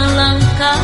melangkah